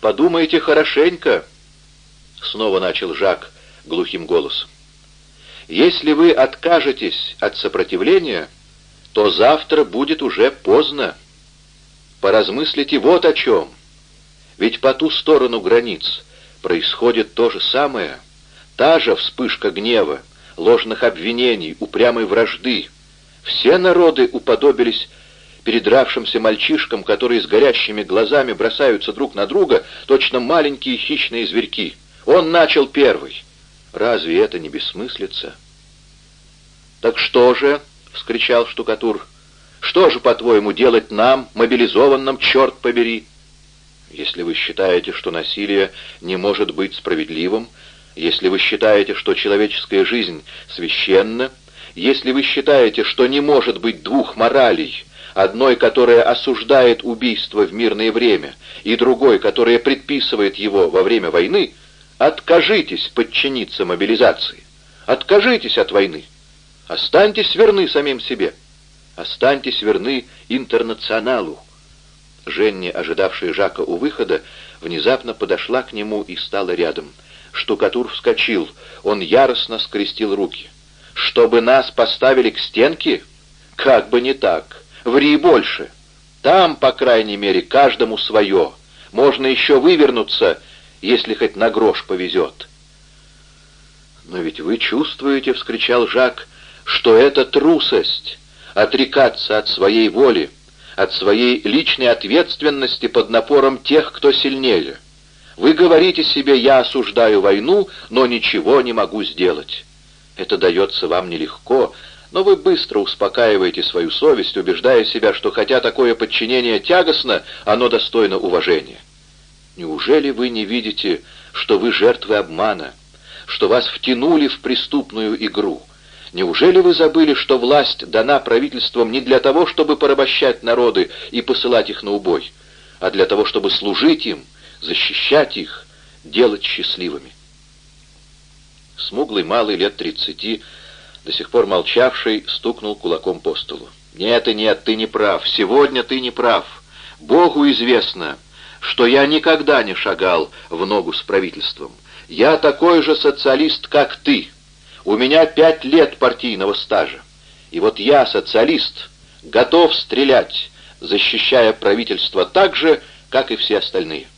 подумайте хорошенько», — снова начал Жак глухим голосом. «Если вы откажетесь от сопротивления, то завтра будет уже поздно. Поразмыслите вот о чем. Ведь по ту сторону границ происходит то же самое, та же вспышка гнева, ложных обвинений, упрямой вражды. Все народы уподобились передравшимся мальчишкам, которые с горящими глазами бросаются друг на друга, точно маленькие хищные зверьки. Он начал первый. Разве это не бессмыслица? «Так что же?» — вскричал штукатур. «Что же, по-твоему, делать нам, мобилизованным, черт побери?» «Если вы считаете, что насилие не может быть справедливым, если вы считаете, что человеческая жизнь священна, если вы считаете, что не может быть двух моралей, одной, которая осуждает убийство в мирное время, и другой, которая предписывает его во время войны, откажитесь подчиниться мобилизации, откажитесь от войны, останьтесь верны самим себе, останьтесь верны интернационалу. Женни, ожидавшая Жака у выхода, внезапно подошла к нему и стала рядом — Штукатур вскочил. Он яростно скрестил руки. «Чтобы нас поставили к стенке? Как бы не так. Ври больше. Там, по крайней мере, каждому свое. Можно еще вывернуться, если хоть на грош повезет». «Но ведь вы чувствуете, — вскричал Жак, — что это трусость, отрекаться от своей воли, от своей личной ответственности под напором тех, кто сильнее». Вы говорите себе, я осуждаю войну, но ничего не могу сделать. Это дается вам нелегко, но вы быстро успокаиваете свою совесть, убеждая себя, что хотя такое подчинение тягостно, оно достойно уважения. Неужели вы не видите, что вы жертвы обмана, что вас втянули в преступную игру? Неужели вы забыли, что власть дана правительством не для того, чтобы порабощать народы и посылать их на убой, а для того, чтобы служить им, защищать их, делать счастливыми. Смуглый малый лет тридцати, до сих пор молчавший, стукнул кулаком по столу. «Нет и нет, ты не прав. Сегодня ты не прав. Богу известно, что я никогда не шагал в ногу с правительством. Я такой же социалист, как ты. У меня пять лет партийного стажа. И вот я, социалист, готов стрелять, защищая правительство так же, как и все остальные.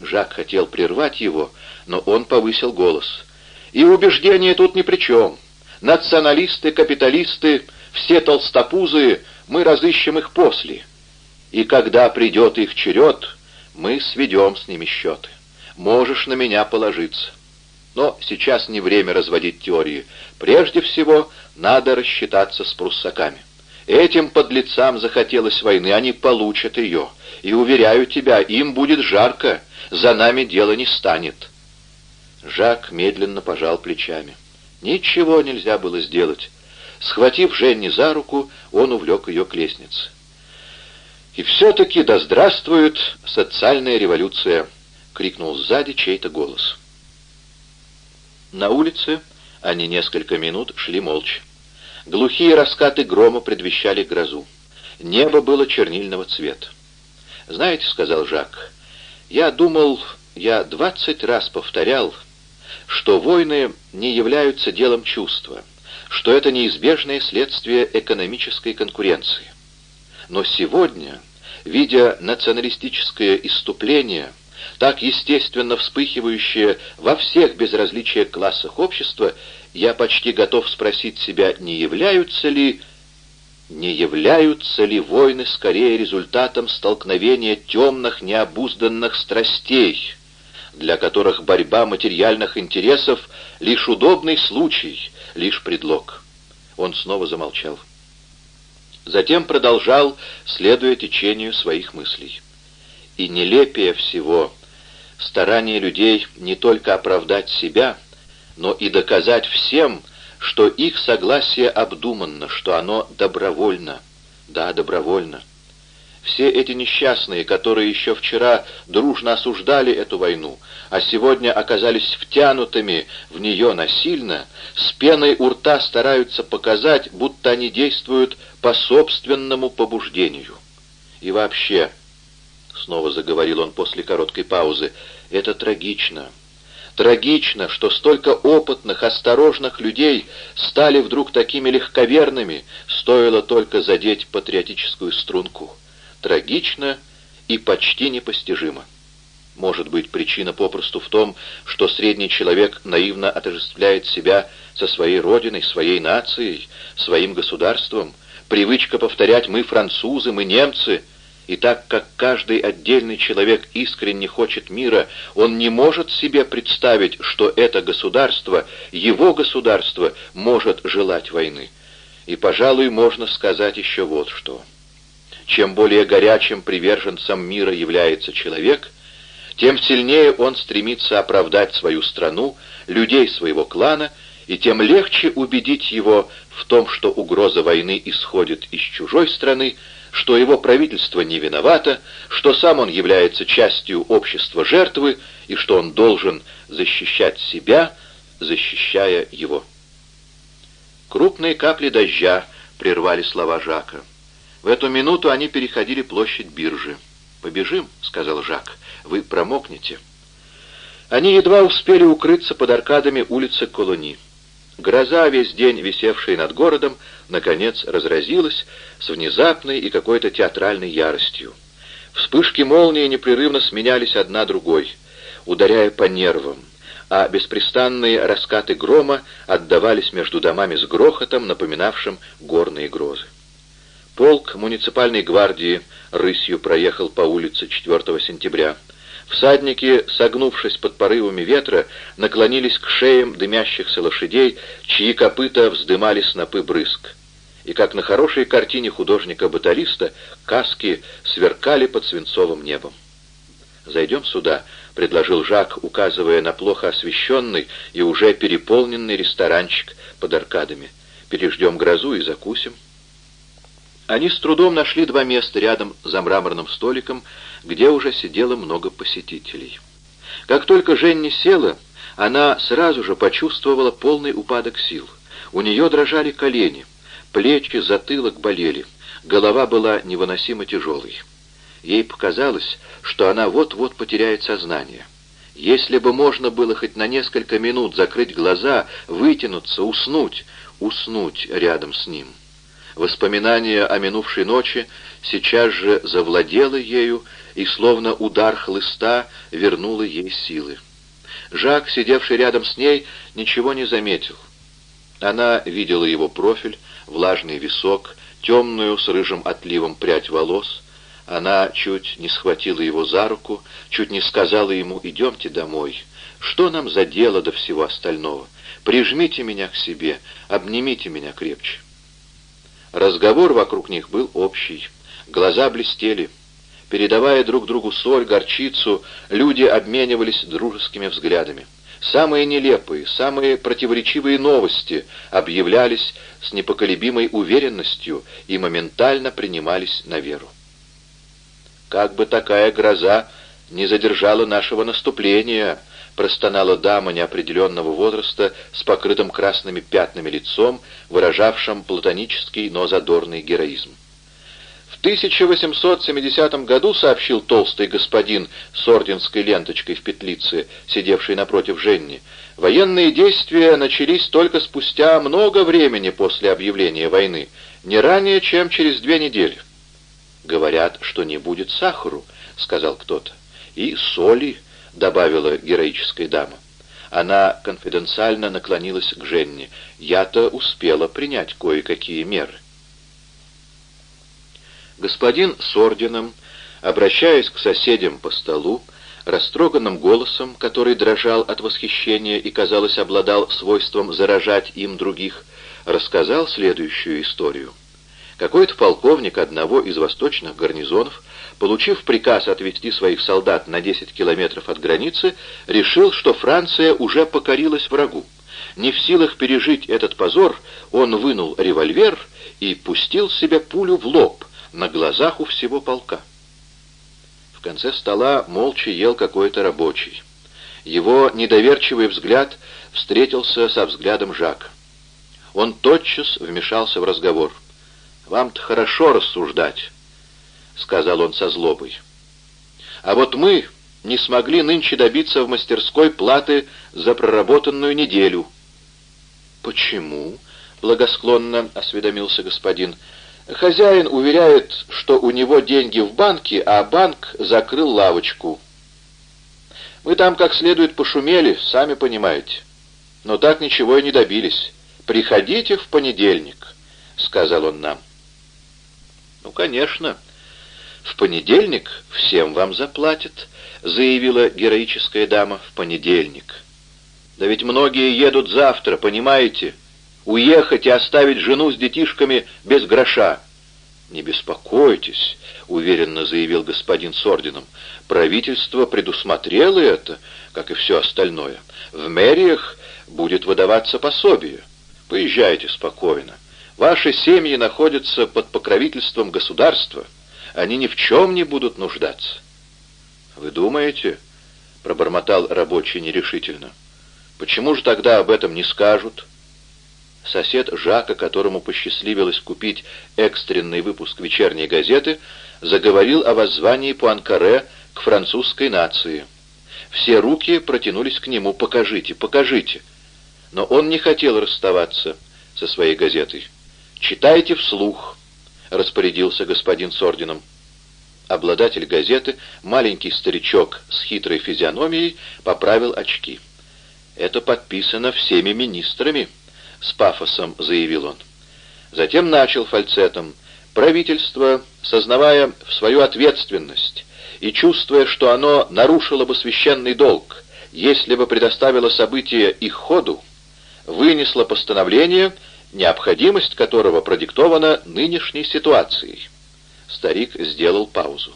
Жак хотел прервать его, но он повысил голос. «И убеждения тут ни при чем. Националисты, капиталисты, все толстопузы, мы разыщем их после. И когда придет их черед, мы сведем с ними счеты. Можешь на меня положиться. Но сейчас не время разводить теории. Прежде всего, надо рассчитаться с пруссаками. Этим подлецам захотелось войны, они получат ее. И, уверяю тебя, им будет жарко, за нами дело не станет». Жак медленно пожал плечами. Ничего нельзя было сделать. Схватив Женни за руку, он увлек ее к лестнице. «И все-таки да здравствует социальная революция!» — крикнул сзади чей-то голос. На улице они несколько минут шли молча. Глухие раскаты грома предвещали грозу. Небо было чернильного цвета. «Знаете, — сказал Жак, я думал, я двадцать раз повторял, что войны не являются делом чувства, что это неизбежное следствие экономической конкуренции. Но сегодня, видя националистическое иступление, так естественно вспыхивающее во всех безразличиях классах общества, я почти готов спросить себя, не являются ли не являются ли войны скорее результатом столкновения темных необузданных страстей, для которых борьба материальных интересов — лишь удобный случай, лишь предлог? Он снова замолчал. Затем продолжал, следуя течению своих мыслей. И нелепее всего старание людей не только оправдать себя, но и доказать всем, что их согласие обдуманно, что оно добровольно. Да, добровольно. Все эти несчастные, которые еще вчера дружно осуждали эту войну, а сегодня оказались втянутыми в нее насильно, с пеной у рта стараются показать, будто они действуют по собственному побуждению. И вообще, — снова заговорил он после короткой паузы, — это трагично. Трагично, что столько опытных, осторожных людей стали вдруг такими легковерными, стоило только задеть патриотическую струнку. Трагично и почти непостижимо. Может быть, причина попросту в том, что средний человек наивно отождествляет себя со своей родиной, своей нацией, своим государством, привычка повторять «мы французы, мы немцы», и так как каждый отдельный человек искренне хочет мира, он не может себе представить, что это государство, его государство, может желать войны. И, пожалуй, можно сказать еще вот что. Чем более горячим приверженцем мира является человек, тем сильнее он стремится оправдать свою страну, людей своего клана, и тем легче убедить его в том, что угроза войны исходит из чужой страны, что его правительство не виновато, что сам он является частью общества жертвы и что он должен защищать себя, защищая его. Крупные капли дождя прервали слова Жака. В эту минуту они переходили площадь биржи. «Побежим», — сказал Жак, — «вы промокнете». Они едва успели укрыться под аркадами улицы Колони. Гроза, весь день висевшая над городом, наконец разразилась с внезапной и какой-то театральной яростью. Вспышки молнии непрерывно сменялись одна другой, ударяя по нервам, а беспрестанные раскаты грома отдавались между домами с грохотом, напоминавшим горные грозы. Полк муниципальной гвардии рысью проехал по улице 4 сентября. Всадники, согнувшись под порывами ветра, наклонились к шеям дымящихся лошадей, чьи копыта вздымали снопы брызг. И как на хорошей картине художника-баталиста, каски сверкали под свинцовым небом. «Зайдем сюда», — предложил Жак, указывая на плохо освещенный и уже переполненный ресторанчик под аркадами. «Переждем грозу и закусим». Они с трудом нашли два места рядом за мраморным столиком, где уже сидело много посетителей. Как только Женни села, она сразу же почувствовала полный упадок сил. У нее дрожали колени, плечи, затылок болели, голова была невыносимо тяжелой. Ей показалось, что она вот-вот потеряет сознание. Если бы можно было хоть на несколько минут закрыть глаза, вытянуться, уснуть, уснуть рядом с ним — Воспоминание о минувшей ночи сейчас же завладело ею и, словно удар хлыста, вернуло ей силы. Жак, сидевший рядом с ней, ничего не заметил. Она видела его профиль, влажный висок, темную с рыжим отливом прядь волос. Она чуть не схватила его за руку, чуть не сказала ему «идемте домой». Что нам за дело до всего остального? Прижмите меня к себе, обнимите меня крепче. Разговор вокруг них был общий. Глаза блестели. Передавая друг другу соль, горчицу, люди обменивались дружескими взглядами. Самые нелепые, самые противоречивые новости объявлялись с непоколебимой уверенностью и моментально принимались на веру. «Как бы такая гроза не задержала нашего наступления», простонала дама неопределенного возраста с покрытым красными пятнами лицом, выражавшим платонический, но задорный героизм. В 1870 году, сообщил толстый господин с орденской ленточкой в петлице, сидевший напротив Женни, военные действия начались только спустя много времени после объявления войны, не ранее, чем через две недели. «Говорят, что не будет сахару», — сказал кто-то, — «и соли», добавила героическая дама. Она конфиденциально наклонилась к Женне. «Я-то успела принять кое-какие меры». Господин с орденом, обращаясь к соседям по столу, растроганным голосом, который дрожал от восхищения и, казалось, обладал свойством заражать им других, рассказал следующую историю. Какой-то полковник одного из восточных гарнизонов получив приказ отвести своих солдат на 10 километров от границы, решил, что Франция уже покорилась врагу. Не в силах пережить этот позор, он вынул револьвер и пустил себе пулю в лоб на глазах у всего полка. В конце стола молча ел какой-то рабочий. Его недоверчивый взгляд встретился со взглядом Жака. Он тотчас вмешался в разговор. «Вам-то хорошо рассуждать», — сказал он со злобой. А вот мы не смогли нынче добиться в мастерской платы за проработанную неделю». «Почему?» — благосклонно осведомился господин. «Хозяин уверяет, что у него деньги в банке, а банк закрыл лавочку». Мы там как следует пошумели, сами понимаете. Но так ничего и не добились. Приходите в понедельник, — сказал он нам. Ну, конечно. В понедельник всем вам заплатят, — заявила героическая дама. В понедельник. Да ведь многие едут завтра, понимаете? Уехать и оставить жену с детишками без гроша. «Не беспокойтесь», — уверенно заявил господин с орденом. «Правительство предусмотрело это, как и все остальное. В мэриях будет выдаваться пособие. Поезжайте спокойно. Ваши семьи находятся под покровительством государства. Они ни в чем не будут нуждаться». «Вы думаете?» — пробормотал рабочий нерешительно. «Почему же тогда об этом не скажут?» Сосед Жака, которому посчастливилось купить экстренный выпуск вечерней газеты, заговорил о воззвании Пуанкаре к французской нации. Все руки протянулись к нему «покажите, покажите». Но он не хотел расставаться со своей газетой. «Читайте вслух», — распорядился господин с орденом. Обладатель газеты, маленький старичок с хитрой физиономией, поправил очки. «Это подписано всеми министрами», — с пафосом заявил он. Затем начал фальцетом. Правительство, сознавая свою ответственность и чувствуя, что оно нарушило бы священный долг, если бы предоставило события их ходу, вынесло постановление, необходимость которого продиктована нынешней ситуацией. Старик сделал паузу.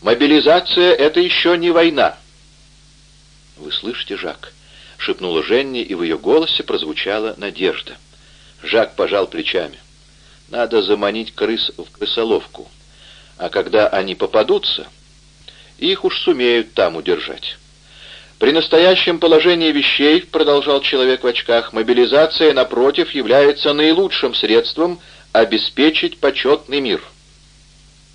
«Мобилизация — это еще не война». «Вы слышите, Жак?» — шепнула Женни, и в ее голосе прозвучала надежда. Жак пожал плечами. «Надо заманить крыс в крысоловку, а когда они попадутся, их уж сумеют там удержать». При настоящем положении вещей, продолжал человек в очках, мобилизация, напротив, является наилучшим средством обеспечить почетный мир.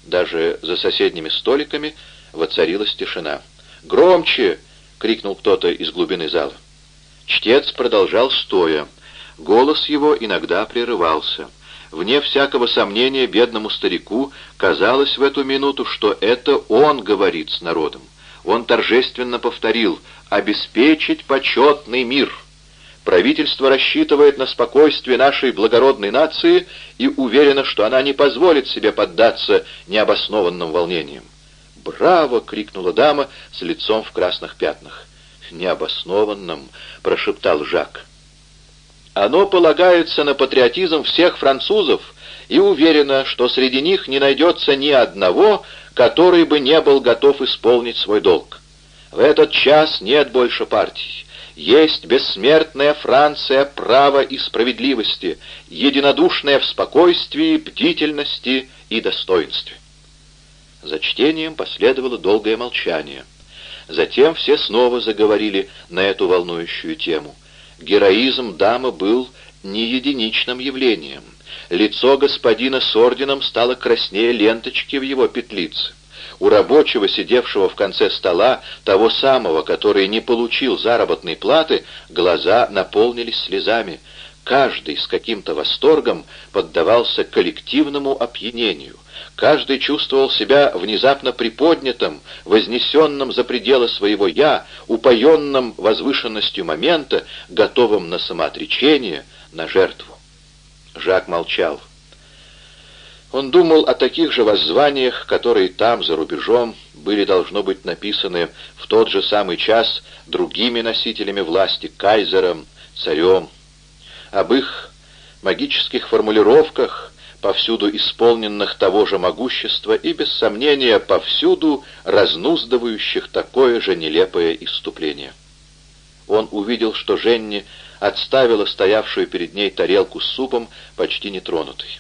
Даже за соседними столиками воцарилась тишина. «Громче!» — крикнул кто-то из глубины зала. Чтец продолжал стоя. Голос его иногда прерывался. Вне всякого сомнения бедному старику казалось в эту минуту, что это он говорит с народом. Он торжественно повторил «обеспечить почетный мир». Правительство рассчитывает на спокойствие нашей благородной нации и уверено, что она не позволит себе поддаться необоснованным волнениям. «Браво!» — крикнула дама с лицом в красных пятнах необоснованном», — прошептал Жак. «Оно полагается на патриотизм всех французов и уверено, что среди них не найдется ни одного, который бы не был готов исполнить свой долг. В этот час нет больше партий. Есть бессмертная Франция права и справедливости, единодушная в спокойствии, бдительности и достоинстве». За чтением последовало долгое молчание. Затем все снова заговорили на эту волнующую тему. Героизм дамы был не единичным явлением. Лицо господина с орденом стало краснее ленточки в его петлице. У рабочего, сидевшего в конце стола, того самого, который не получил заработной платы, глаза наполнились слезами. Каждый с каким-то восторгом поддавался коллективному опьянению — Каждый чувствовал себя внезапно приподнятым, вознесенным за пределы своего «я», упоенным возвышенностью момента, готовым на самоотречение, на жертву. Жак молчал. Он думал о таких же воззваниях, которые там, за рубежом, были, должно быть, написаны в тот же самый час другими носителями власти, кайзером, царем, об их магических формулировках, повсюду исполненных того же могущества и, без сомнения, повсюду разнуздывающих такое же нелепое иступление. Он увидел, что Женни отставила стоявшую перед ней тарелку с супом почти нетронутой.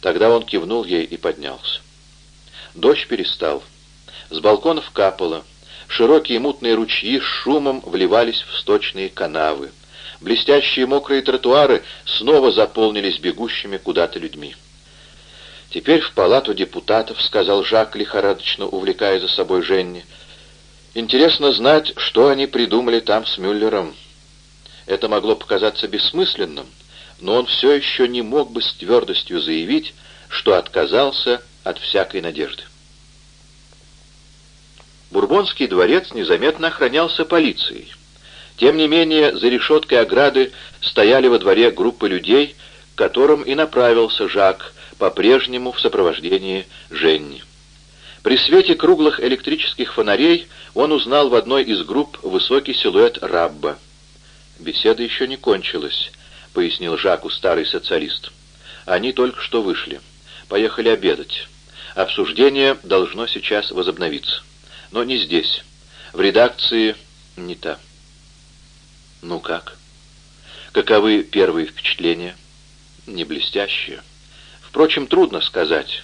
Тогда он кивнул ей и поднялся. Дождь перестал. С балконов капало. Широкие мутные ручьи с шумом вливались в сточные канавы. Блестящие мокрые тротуары снова заполнились бегущими куда-то людьми. «Теперь в палату депутатов», — сказал Жак, лихорадочно увлекая за собой Женни. Интересно знать, что они придумали там с Мюллером. Это могло показаться бессмысленным, но он все еще не мог бы с твердостью заявить, что отказался от всякой надежды. Бурбонский дворец незаметно охранялся полицией. Тем не менее, за решеткой ограды стояли во дворе группы людей, к которым и направился Жак, по-прежнему в сопровождении Женни. При свете круглых электрических фонарей он узнал в одной из групп высокий силуэт Рабба. «Беседа еще не кончилась», — пояснил Жаку старый социалист. «Они только что вышли. Поехали обедать. Обсуждение должно сейчас возобновиться. Но не здесь. В редакции не та». «Ну как? Каковы первые впечатления?» «Не блестящие. Впрочем, трудно сказать».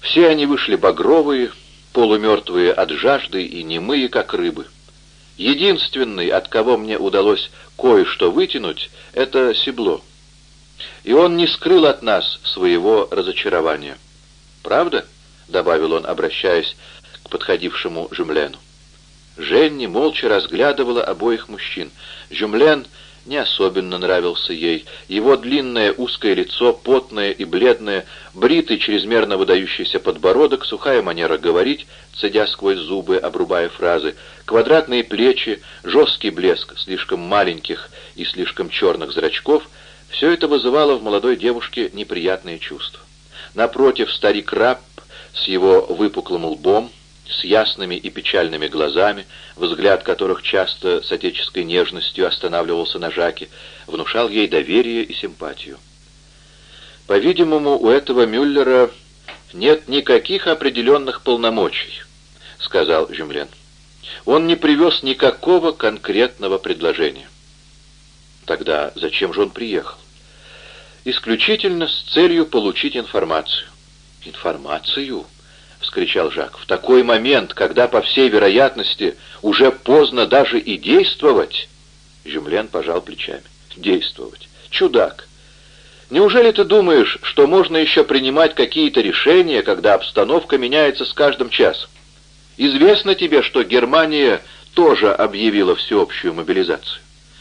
Все они вышли багровые, полумертвые от жажды и немые, как рыбы. Единственный, от кого мне удалось кое-что вытянуть, это Сибло. И он не скрыл от нас своего разочарования. «Правда?» — добавил он, обращаясь к подходившему Жюмлену. Женни молча разглядывала обоих мужчин. Жюмлен не особенно нравился ей. Его длинное узкое лицо, потное и бледное, бритый, чрезмерно выдающийся подбородок, сухая манера говорить, цедя сквозь зубы, обрубая фразы, квадратные плечи, жесткий блеск слишком маленьких и слишком черных зрачков — все это вызывало в молодой девушке неприятные чувства. Напротив, старик Рапп с его выпуклым лбом, с ясными и печальными глазами, взгляд которых часто с отеческой нежностью останавливался на Жаке, внушал ей доверие и симпатию. «По-видимому, у этого Мюллера нет никаких определенных полномочий», — сказал Жюмлен. «Он не привез никакого конкретного предложения». «Тогда зачем же он приехал?» «Исключительно с целью получить информацию». «Информацию?» — вскричал Жак. «В такой момент, когда, по всей вероятности, уже поздно даже и действовать...» Жюмлен пожал плечами. «Действовать. Чудак. Неужели ты думаешь, что можно еще принимать какие-то решения, когда обстановка меняется с каждым часом? Известно тебе, что Германия тоже объявила всеобщую мобилизацию.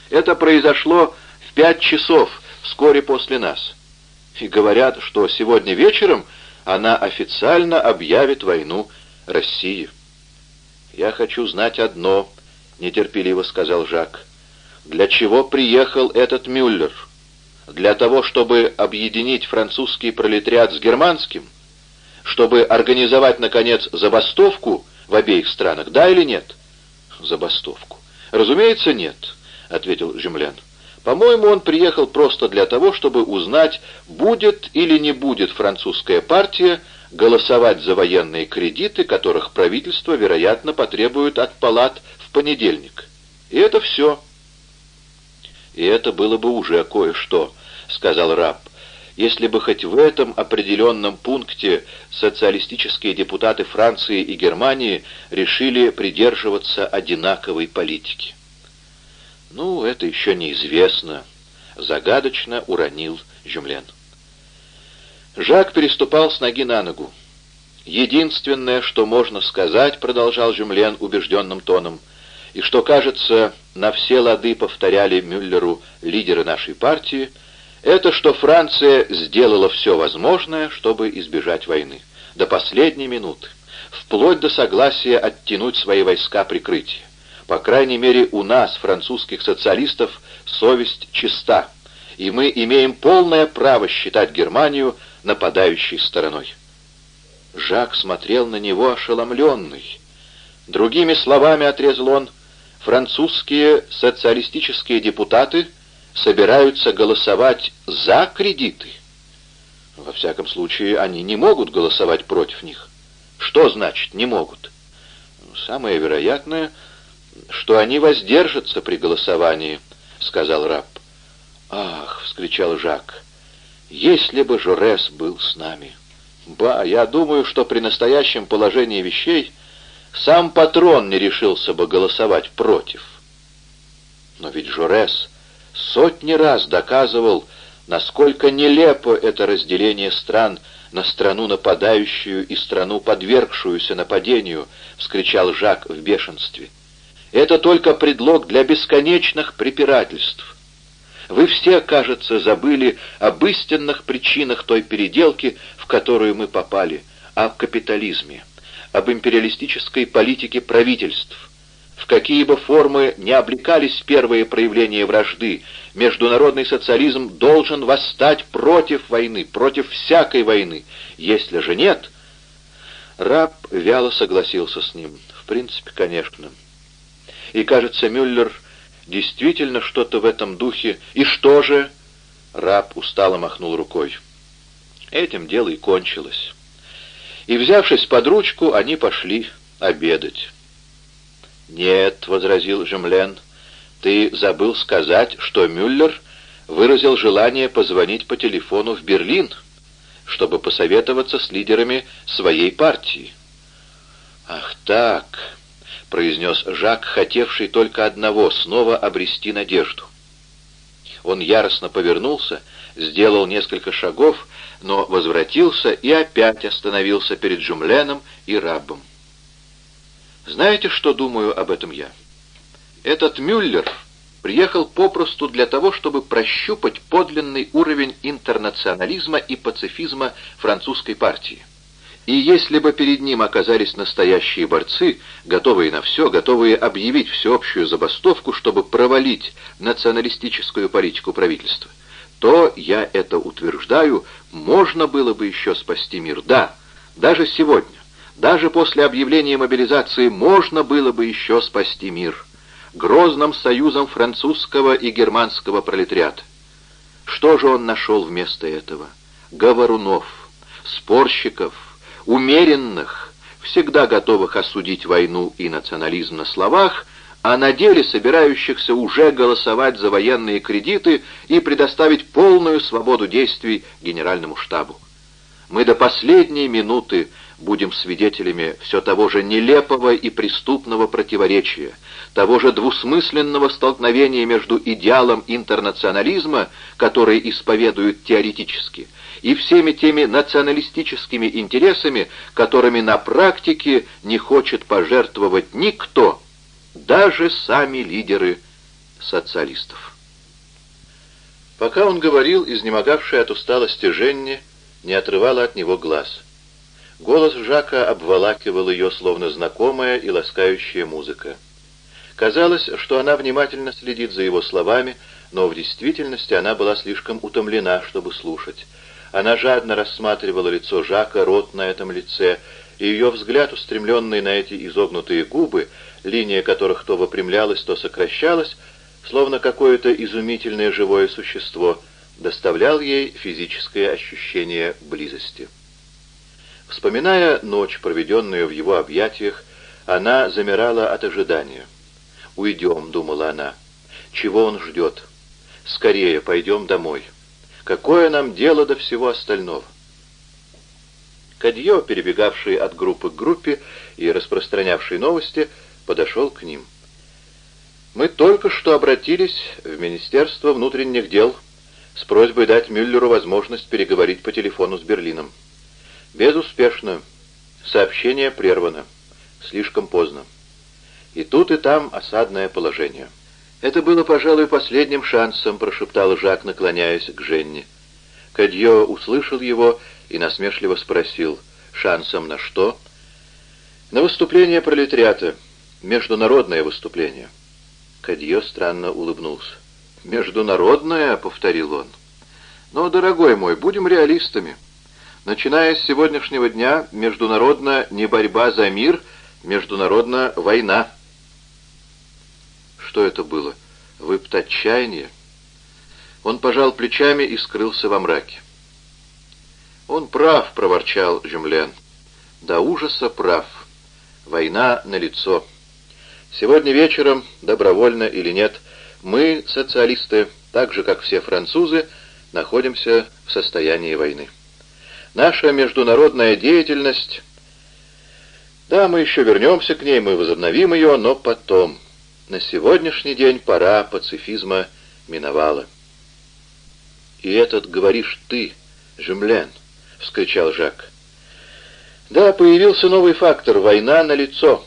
Это произошло в пять часов, вскоре после нас. И говорят, что сегодня вечером она официально объявит войну России. «Я хочу знать одно», — нетерпеливо сказал Жак. «Для чего приехал этот Мюллер? Для того, чтобы объединить французский пролетариат с германским? Чтобы организовать, наконец, забастовку в обеих странах, да или нет?» «Забастовку. Разумеется, нет», — ответил Жемлян. По-моему, он приехал просто для того, чтобы узнать, будет или не будет французская партия голосовать за военные кредиты, которых правительство, вероятно, потребует от палат в понедельник. И это все. «И это было бы уже кое-что», — сказал Раб, «если бы хоть в этом определенном пункте социалистические депутаты Франции и Германии решили придерживаться одинаковой политики». «Ну, это еще неизвестно», — загадочно уронил Жюмлен. Жак переступал с ноги на ногу. «Единственное, что можно сказать», — продолжал Жюмлен убежденным тоном, «и что, кажется, на все лады повторяли Мюллеру лидеры нашей партии, это что Франция сделала все возможное, чтобы избежать войны. До последней минуты. Вплоть до согласия оттянуть свои войска прикрытия. По крайней мере, у нас, французских социалистов, совесть чиста, и мы имеем полное право считать Германию нападающей стороной. Жак смотрел на него ошеломленный. Другими словами, отрезал он, французские социалистические депутаты собираются голосовать за кредиты. Во всяком случае, они не могут голосовать против них. Что значит «не могут»? Самое вероятное — что они воздержатся при голосовании», — сказал раб. «Ах!» — вскричал Жак. «Если бы Жорес был с нами!» «Ба, я думаю, что при настоящем положении вещей сам патрон не решился бы голосовать против». Но ведь Жорес сотни раз доказывал, Насколько нелепо это разделение стран на страну нападающую и страну подвергшуюся нападению, вскричал Жак в бешенстве. Это только предлог для бесконечных препирательств. Вы все, кажется, забыли об истинных причинах той переделки, в которую мы попали, об капитализме, об империалистической политике правительств. В какие бы формы не облекались первые проявления вражды, международный социализм должен восстать против войны, против всякой войны. Если же нет... Раб вяло согласился с ним. В принципе, конечно. И, кажется, Мюллер действительно что-то в этом духе. И что же? Раб устало махнул рукой. Этим дело и кончилось. И, взявшись под ручку, они пошли обедать. «Нет», — возразил Жемлен, — «ты забыл сказать, что Мюллер выразил желание позвонить по телефону в Берлин, чтобы посоветоваться с лидерами своей партии». «Ах так», — произнес Жак, хотевший только одного — снова обрести надежду. Он яростно повернулся, сделал несколько шагов, но возвратился и опять остановился перед Жумленом и Раббом. Знаете, что думаю об этом я? Этот Мюллер приехал попросту для того, чтобы прощупать подлинный уровень интернационализма и пацифизма французской партии. И если бы перед ним оказались настоящие борцы, готовые на все, готовые объявить всеобщую забастовку, чтобы провалить националистическую политику правительства, то, я это утверждаю, можно было бы еще спасти мир. Да, даже сегодня, даже после объявления мобилизации можно было бы еще спасти мир. Грозным союзом французского и германского пролетариата. Что же он нашел вместо этого? Говорунов, спорщиков, умеренных, всегда готовых осудить войну и национализм на словах, а на деле собирающихся уже голосовать за военные кредиты и предоставить полную свободу действий генеральному штабу. Мы до последней минуты будем свидетелями все того же нелепого и преступного противоречия, того же двусмысленного столкновения между идеалом интернационализма, который исповедуют теоретически, и всеми теми националистическими интересами, которыми на практике не хочет пожертвовать никто, даже сами лидеры социалистов. Пока он говорил, изнемогавшая от усталости Женни не отрывала от него глаз. Голос Жака обволакивал ее, словно знакомая и ласкающая музыка. Казалось, что она внимательно следит за его словами, но в действительности она была слишком утомлена, чтобы слушать. Она жадно рассматривала лицо Жака, рот на этом лице, и ее взгляд, устремленный на эти изогнутые губы, линия которых то выпрямлялась, то сокращалась, словно какое-то изумительное живое существо, доставлял ей физическое ощущение близости. Вспоминая ночь, проведенную в его объятиях, она замирала от ожидания. «Уйдем», — думала она. «Чего он ждет? Скорее, пойдем домой». Какое нам дело до всего остального? Кадье, перебегавший от группы к группе и распространявший новости, подошел к ним. «Мы только что обратились в Министерство внутренних дел с просьбой дать Мюллеру возможность переговорить по телефону с Берлином. Безуспешно. Сообщение прервано. Слишком поздно. И тут, и там осадное положение». «Это было, пожалуй, последним шансом», — прошептал Жак, наклоняясь к Женне. Кадье услышал его и насмешливо спросил, «Шансом на что?» «На выступление пролетариата. Международное выступление». Кадье странно улыбнулся. «Международное?» — повторил он. «Но, дорогой мой, будем реалистами. Начиная с сегодняшнего дня, международно не борьба за мир, международно война». Что это было? Выпт отчаяние? Он пожал плечами и скрылся во мраке. «Он прав», — проворчал Жюмлен. «До ужаса прав. Война налицо. Сегодня вечером, добровольно или нет, мы, социалисты, так же, как все французы, находимся в состоянии войны. Наша международная деятельность... Да, мы еще вернемся к ней, мы возобновим ее, но потом... На сегодняшний день пора пацифизма миновала. «И этот говоришь ты, Жемлен!» — вскричал Жак. «Да, появился новый фактор — война на лицо.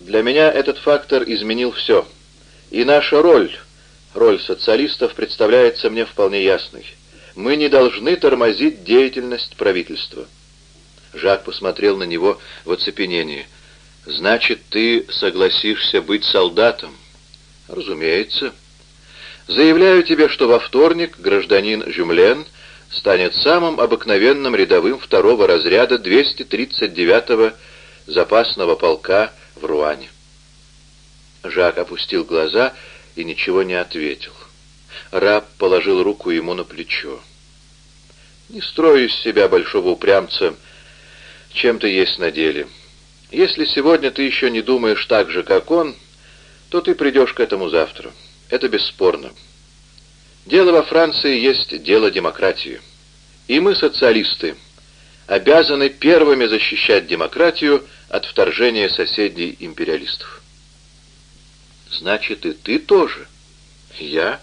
Для меня этот фактор изменил все. И наша роль, роль социалистов, представляется мне вполне ясной. Мы не должны тормозить деятельность правительства». Жак посмотрел на него в оцепенении. «Значит, ты согласишься быть солдатом?» «Разумеется». «Заявляю тебе, что во вторник гражданин Жюмлен станет самым обыкновенным рядовым второго разряда 239-го запасного полка в Руане». Жак опустил глаза и ничего не ответил. Раб положил руку ему на плечо. «Не строй из себя большого упрямца, чем ты есть на деле. Если сегодня ты еще не думаешь так же, как он, то ты придешь к этому завтра. Это бесспорно. Дело во Франции есть дело демократии. И мы, социалисты, обязаны первыми защищать демократию от вторжения соседей империалистов. Значит, и ты тоже? Я?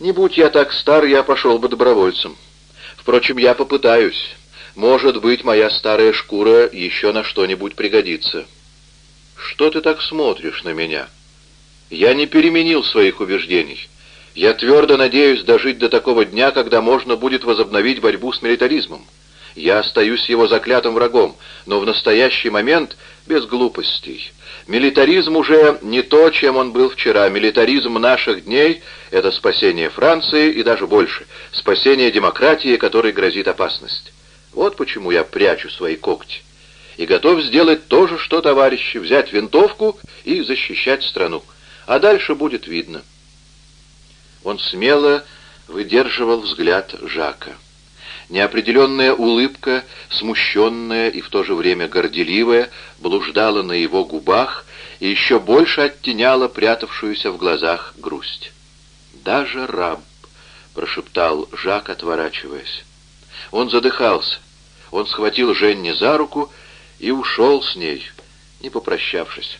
Не будь я так стар, я пошел бы добровольцем. Впрочем, я попытаюсь. Может быть, моя старая шкура еще на что-нибудь пригодится. Что ты так смотришь на меня? Я не переменил своих убеждений. Я твердо надеюсь дожить до такого дня, когда можно будет возобновить борьбу с милитаризмом. Я остаюсь его заклятым врагом, но в настоящий момент без глупостей. Милитаризм уже не то, чем он был вчера. Милитаризм наших дней — это спасение Франции и даже больше, спасение демократии, которой грозит опасность. Вот почему я прячу свои когти. И готов сделать то же, что товарищи, взять винтовку и защищать страну. А дальше будет видно. Он смело выдерживал взгляд Жака. Неопределенная улыбка, смущенная и в то же время горделивая, блуждала на его губах и еще больше оттеняла прятавшуюся в глазах грусть. «Даже раб», — прошептал Жак, отворачиваясь. Он задыхался. Он схватил Женни за руку и ушел с ней, не попрощавшись.